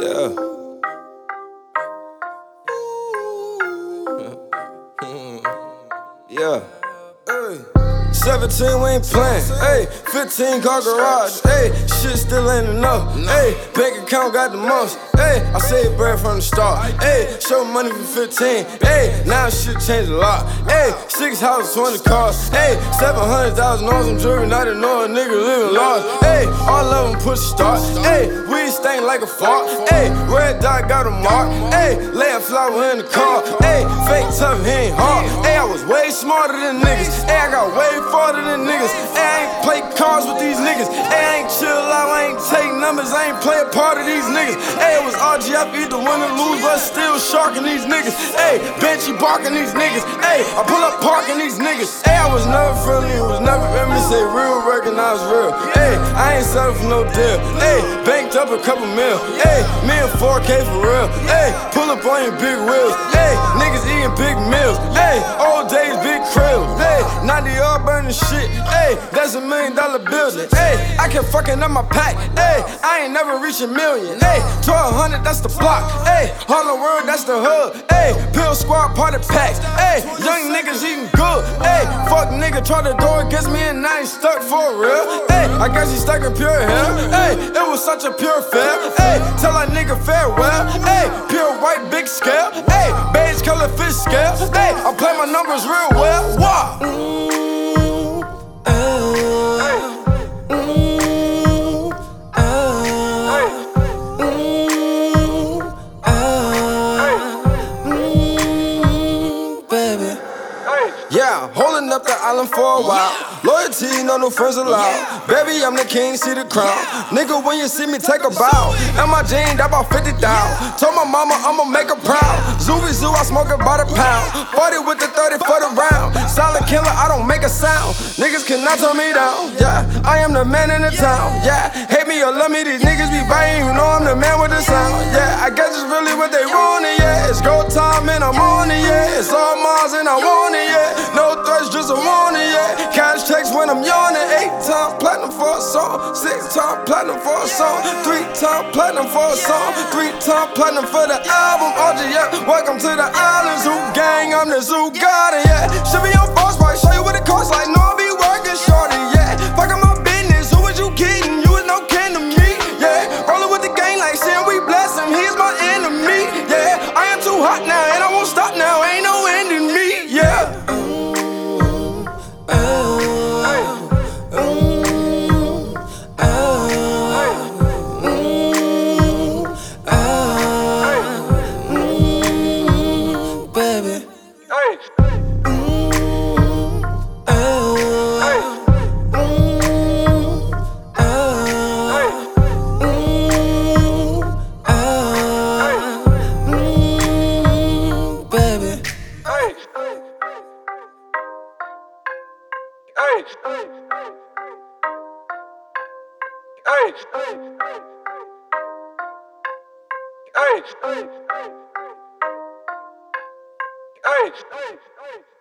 Yeah. yeah. Hey. 17, we ain't playing. Hey, 15 car garage. Hey, shit still ain't enough. Hey, bank account got the most. Hey, I saved bread from the start. Hey, show money for 15. Hey, now shit changed a lot. Hey, six houses, 20 cars. Hey, 700,000 on some jewelry. Not know a nigga living large. Hey, all of them push start. Hey, stain like a fart. Hey, red dot got a mark. Hey, lay a flower in the car. Hey, fake tough, he ain't hard. Hey, I was way smarter than niggas. Hey, I got way farther than niggas. Hey, I ain't play cards with these niggas. Hey, I ain't chill out, I ain't take numbers, I ain't play a part of these niggas. Hey, it was RGF, either win or lose, but still sharking these niggas. Hey, Benchy barking these niggas. Hey, I pull up parking these niggas. Hey, I was never friendly, it was never me say real, recognize real. Hey, I ain't selling for no deal. Hey, banked up a couple mil. Hey, me and 4K for real. Hey, pull up on your big wheels. Hey, niggas Hey, 90 all burning shit. Hey, that's a million dollar building. Hey, I kept fucking up my pack. Hey, I ain't never reach a million. Hey, 1200, that's the block. Hey, Harlem World, that's the hood. Hey, Pill Squad party packs. Hey, young niggas eating good. Hey, fuck nigga try the door against me and I ain't stuck for real. Hey, I guess he stuck in pure hell. Hey, it was such a pure fail. Hey, tell that nigga farewell. Hey, pure white big scale. Hey, color fish scale. Hey, I play my numbers real well. Why? baby. For a while. Loyalty, no no friends allowed. Baby, I'm the king, see the crown. Nigga, when you see me, take a bow. And my jeans, that about 50 down. Told my mama I'ma make her proud. Zooey Zoo, I smoke about a pound. 40 with the 30 for the round. Silent killer, I don't make a sound. Niggas cannot turn me down. Yeah, I am the man in the town. Yeah, hate me or love me, these niggas be biting. You know I'm the man with the sound. I'm yawning. Eight time platinum for a song. Six time platinum for a song. Three time platinum for a song. Three time platinum for the album. Oh, RGF, welcome to the island. Zoo gang, I'm the zoo god. Yeah, should be on force, right? Show you what it costs. Like, no, baby. Baby. Hey.